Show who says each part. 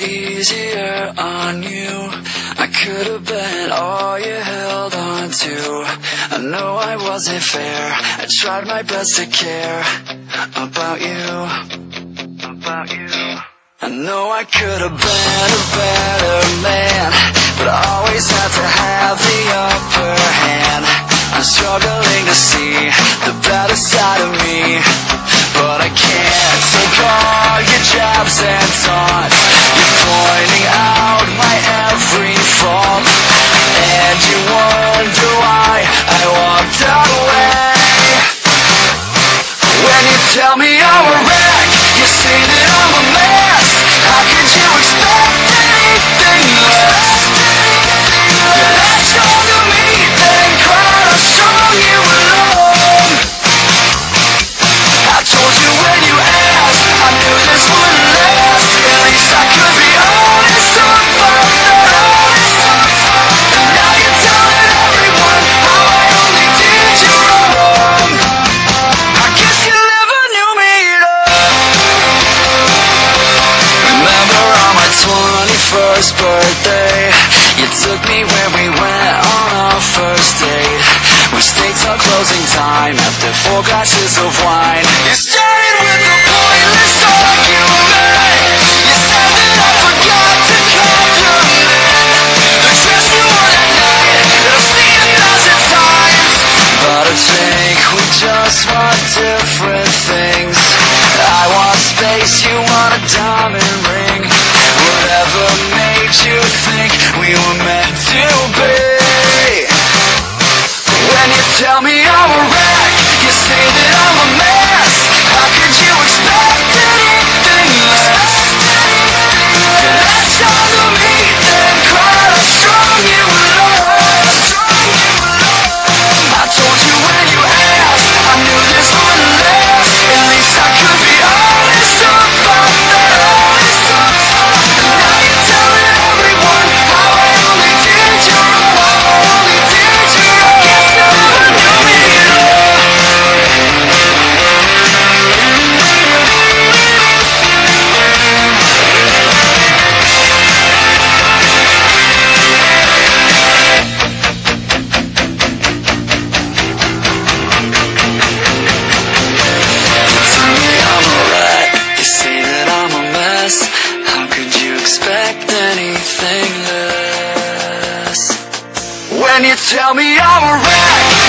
Speaker 1: easier on you. I could have been all you held on to. I know I wasn't fair. I tried my best to care about you. About you. I know I could have been a better man, but I always had to have the upper hand. I'm struggling to see the better side of me, but I can't take all your jabs and taunts. Pointing out my every fault, and you wonder why I walked away. When you tell me I'm a wreck, you say 21st birthday, you took me where we went on our first date. We stayed till closing time after four glasses of wine. You started with a pointless argument. You said that I forgot to compliment the dress you wore that night I've seen a thousand times. But I think we just want different things. I want space, you want a diamond ring. Tell me I'm a wreck,